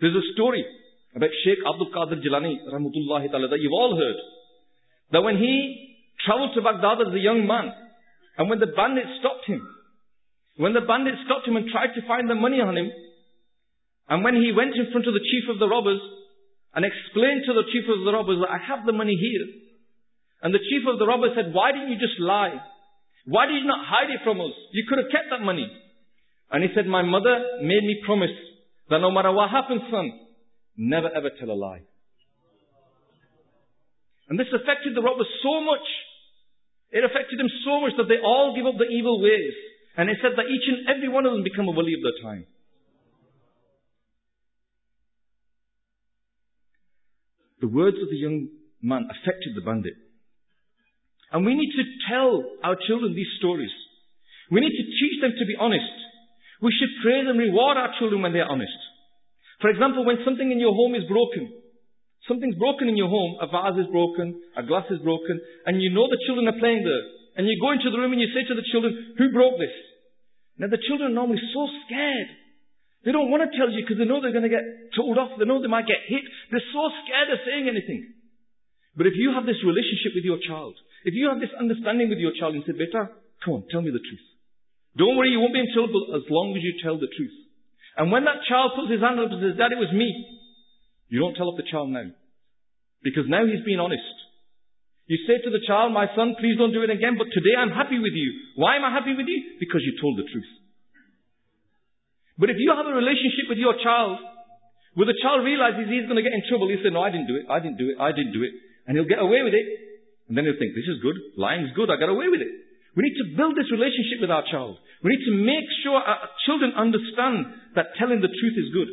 There's a story about Sheikh Abdul Qadir Jilani, rahmatullahi ta'ala, that you've all heard. That when he traveled to Baghdad as a young man, and when the bandits stopped him, when the bandits stopped him and tried to find the money on him, and when he went in front of the chief of the robbers, and explained to the chief of the robbers that I have the money here. And the chief of the robbers said, why didn't you just lie? Why did you not hide it from us? You could have kept that money. And he said, my mother made me promise that no matter what happens, son, never ever tell a lie. And this affected the robbers so much. It affected them so much that they all gave up the evil ways. And it said that each and every one of them become a wali of their time. The words of the young man affected the bandit. And we need to tell our children these stories. We need to teach them to be honest. We should praise and reward our children when they're honest. For example, when something in your home is broken, something's broken in your home, a vase is broken, a glass is broken, and you know the children are playing there, and you go into the room and you say to the children, Who broke this? Now the children are normally so scared. They don't want to tell you because they know they're going to get told off. They know they might get hit. They're so scared of saying anything. But if you have this relationship with your child, if you have this understanding with your child, and say, Beta, come on, tell me the truth. Don't worry, you won't be in trouble as long as you tell the truth. And when that child puts his hand up and says, Dad, it was me, you don't tell off the child now. Because now he's being honest. You say to the child, my son, please don't do it again, but today I'm happy with you. Why am I happy with you? Because you told the truth. But if you have a relationship with your child, where the child realizes he's going to get in trouble, he'll say, no, I didn't do it, I didn't do it, I didn't do it. And he'll get away with it. And then he'll think, this is good. Lying's good. I got away with it. We need to build this relationship with our child. We need to make sure our children understand that telling the truth is good.